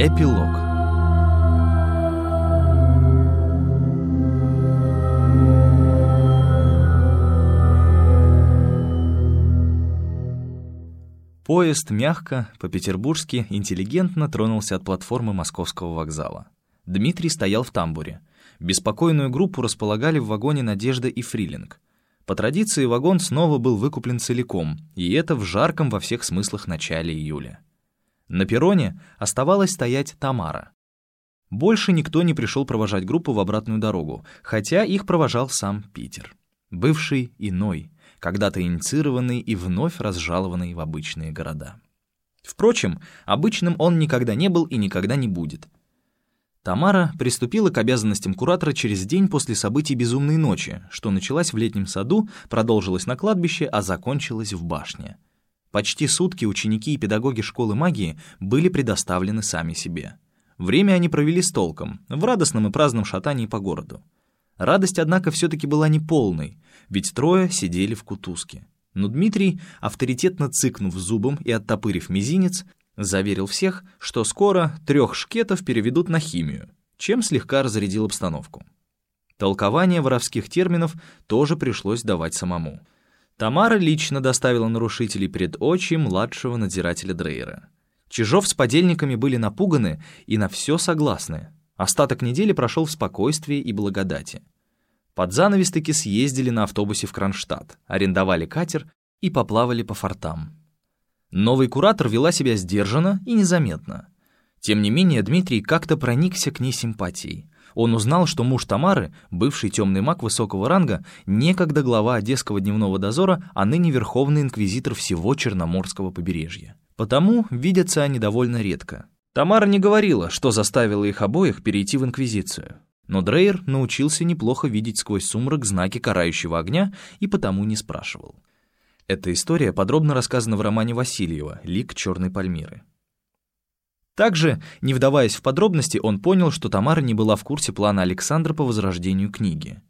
Эпилог Поезд мягко, по-петербургски, интеллигентно тронулся от платформы московского вокзала. Дмитрий стоял в тамбуре. Беспокойную группу располагали в вагоне «Надежда» и «Фрилинг». По традиции вагон снова был выкуплен целиком, и это в жарком во всех смыслах начале июля. На перроне оставалась стоять Тамара. Больше никто не пришел провожать группу в обратную дорогу, хотя их провожал сам Питер. Бывший иной, когда-то инициированный и вновь разжалованный в обычные города. Впрочем, обычным он никогда не был и никогда не будет — Тамара приступила к обязанностям куратора через день после событий «Безумной ночи», что началась в летнем саду, продолжилась на кладбище, а закончилась в башне. Почти сутки ученики и педагоги школы магии были предоставлены сами себе. Время они провели с толком, в радостном и праздном шатании по городу. Радость, однако, все-таки была неполной, ведь трое сидели в кутузке. Но Дмитрий, авторитетно цыкнув зубом и оттопырив мизинец, Заверил всех, что скоро трех шкетов переведут на химию, чем слегка разрядил обстановку. Толкование воровских терминов тоже пришлось давать самому. Тамара лично доставила нарушителей пред очи младшего надзирателя Дрейера. Чижов с подельниками были напуганы и на все согласны. Остаток недели прошел в спокойствии и благодати. Под занавес таки съездили на автобусе в Кронштадт, арендовали катер и поплавали по фортам. Новый куратор вела себя сдержанно и незаметно. Тем не менее, Дмитрий как-то проникся к ней симпатией. Он узнал, что муж Тамары, бывший темный маг высокого ранга, некогда глава Одесского дневного дозора, а ныне верховный инквизитор всего Черноморского побережья. Потому видятся они довольно редко. Тамара не говорила, что заставило их обоих перейти в инквизицию. Но Дрейер научился неплохо видеть сквозь сумрак знаки карающего огня и потому не спрашивал. Эта история подробно рассказана в романе Васильева «Лик черной Пальмиры». Также, не вдаваясь в подробности, он понял, что Тамара не была в курсе плана Александра по возрождению книги.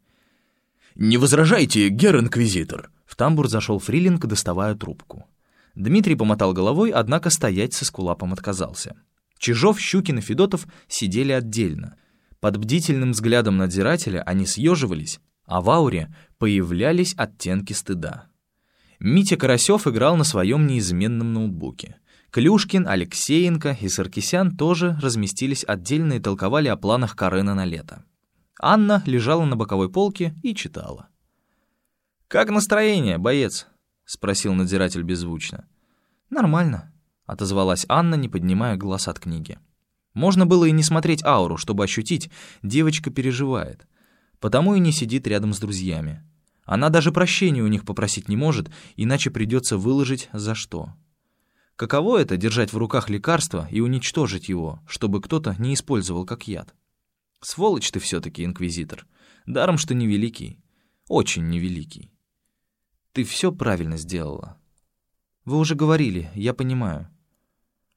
«Не возражайте, гер-инквизитор!» В тамбур зашел Фрилинг, доставая трубку. Дмитрий помотал головой, однако стоять со скулапом отказался. Чижов, Щукин и Федотов сидели отдельно. Под бдительным взглядом надзирателя они съеживались, а в ауре появлялись оттенки стыда. Митя Карасев играл на своем неизменном ноутбуке. Клюшкин, Алексеенко и Саркисян тоже разместились отдельно и толковали о планах Карена на лето. Анна лежала на боковой полке и читала. «Как настроение, боец?» — спросил надзиратель беззвучно. «Нормально», — отозвалась Анна, не поднимая глаз от книги. Можно было и не смотреть ауру, чтобы ощутить, девочка переживает. Потому и не сидит рядом с друзьями. Она даже прощения у них попросить не может, иначе придется выложить за что. Каково это — держать в руках лекарство и уничтожить его, чтобы кто-то не использовал как яд? Сволочь ты все-таки, инквизитор. Даром, что невеликий. Очень невеликий. Ты все правильно сделала. Вы уже говорили, я понимаю.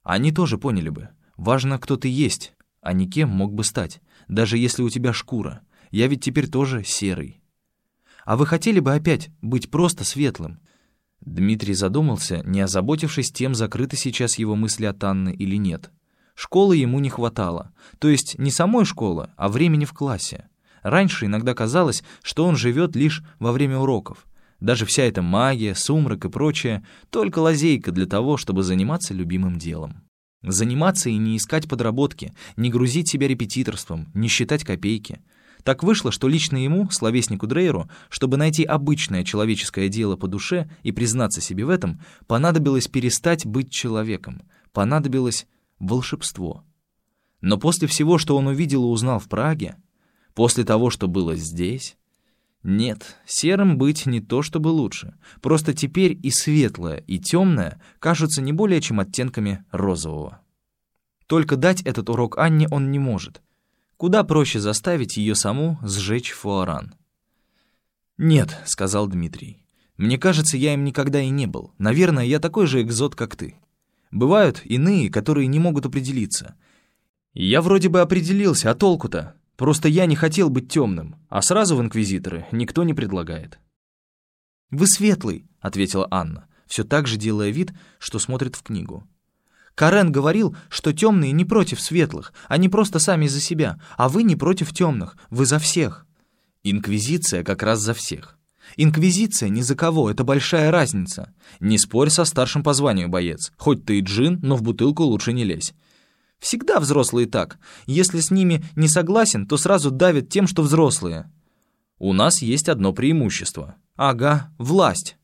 Они тоже поняли бы. Важно, кто ты есть, а не кем мог бы стать, даже если у тебя шкура. Я ведь теперь тоже серый. А вы хотели бы опять быть просто светлым?» Дмитрий задумался, не озаботившись тем, закрыты сейчас его мысли от Анны или нет. Школы ему не хватало. То есть не самой школы, а времени в классе. Раньше иногда казалось, что он живет лишь во время уроков. Даже вся эта магия, сумрак и прочее — только лазейка для того, чтобы заниматься любимым делом. Заниматься и не искать подработки, не грузить себя репетиторством, не считать копейки — так вышло, что лично ему, словеснику Дрейеру, чтобы найти обычное человеческое дело по душе и признаться себе в этом, понадобилось перестать быть человеком, понадобилось волшебство. Но после всего, что он увидел и узнал в Праге, после того, что было здесь... Нет, серым быть не то чтобы лучше. Просто теперь и светлое, и темное кажутся не более чем оттенками розового. Только дать этот урок Анне он не может — Куда проще заставить ее саму сжечь фуаран. «Нет», — сказал Дмитрий. «Мне кажется, я им никогда и не был. Наверное, я такой же экзот, как ты. Бывают иные, которые не могут определиться. Я вроде бы определился, а толку-то? Просто я не хотел быть темным, а сразу в инквизиторы никто не предлагает». «Вы светлый», — ответила Анна, все так же делая вид, что смотрит в книгу. Карен говорил, что темные не против светлых, они просто сами за себя, а вы не против темных, вы за всех. Инквизиция как раз за всех. Инквизиция ни за кого, это большая разница. Не спорь со старшим по званию, боец. Хоть ты и джин, но в бутылку лучше не лезь. Всегда взрослые так. Если с ними не согласен, то сразу давят тем, что взрослые. У нас есть одно преимущество. Ага, власть.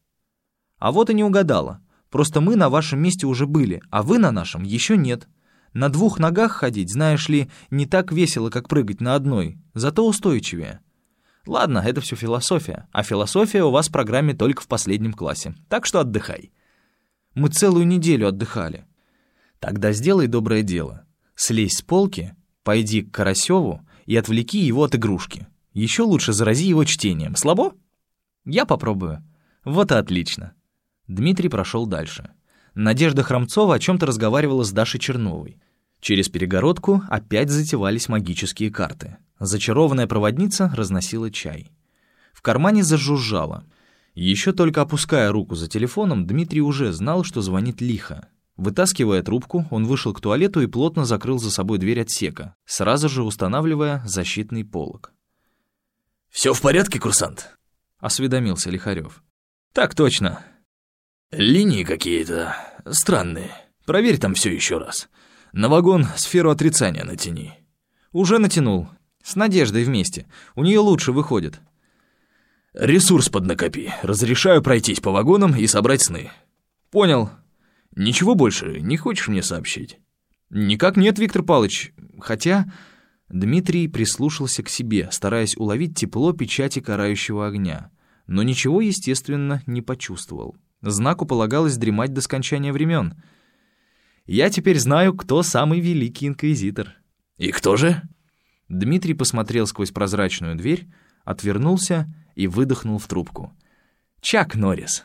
А вот и не угадала. Просто мы на вашем месте уже были, а вы на нашем еще нет. На двух ногах ходить, знаешь ли, не так весело, как прыгать на одной, зато устойчивее. Ладно, это все философия, а философия у вас в программе только в последнем классе, так что отдыхай. Мы целую неделю отдыхали. Тогда сделай доброе дело. Слезь с полки, пойди к Карасеву и отвлеки его от игрушки. Еще лучше зарази его чтением. Слабо? Я попробую. Вот и отлично. Дмитрий прошел дальше. Надежда Хромцова о чем-то разговаривала с Дашей Черновой. Через перегородку опять затевались магические карты. Зачарованная проводница разносила чай. В кармане зажужжало. Еще только опуская руку за телефоном, Дмитрий уже знал, что звонит лихо. Вытаскивая трубку, он вышел к туалету и плотно закрыл за собой дверь отсека, сразу же устанавливая защитный полог. «Все в порядке, курсант?» — осведомился Лихарев. «Так точно», «Линии какие-то странные. Проверь там все еще раз. На вагон сферу отрицания натяни». «Уже натянул. С Надеждой вместе. У нее лучше выходит». «Ресурс поднакопи. Разрешаю пройтись по вагонам и собрать сны». «Понял». «Ничего больше не хочешь мне сообщить?» «Никак нет, Виктор Павлович. Хотя...» Дмитрий прислушался к себе, стараясь уловить тепло печати карающего огня, но ничего, естественно, не почувствовал. Знаку полагалось дремать до скончания времен. Я теперь знаю, кто самый великий инквизитор. И кто же? Дмитрий посмотрел сквозь прозрачную дверь, отвернулся и выдохнул в трубку. Чак Норрис.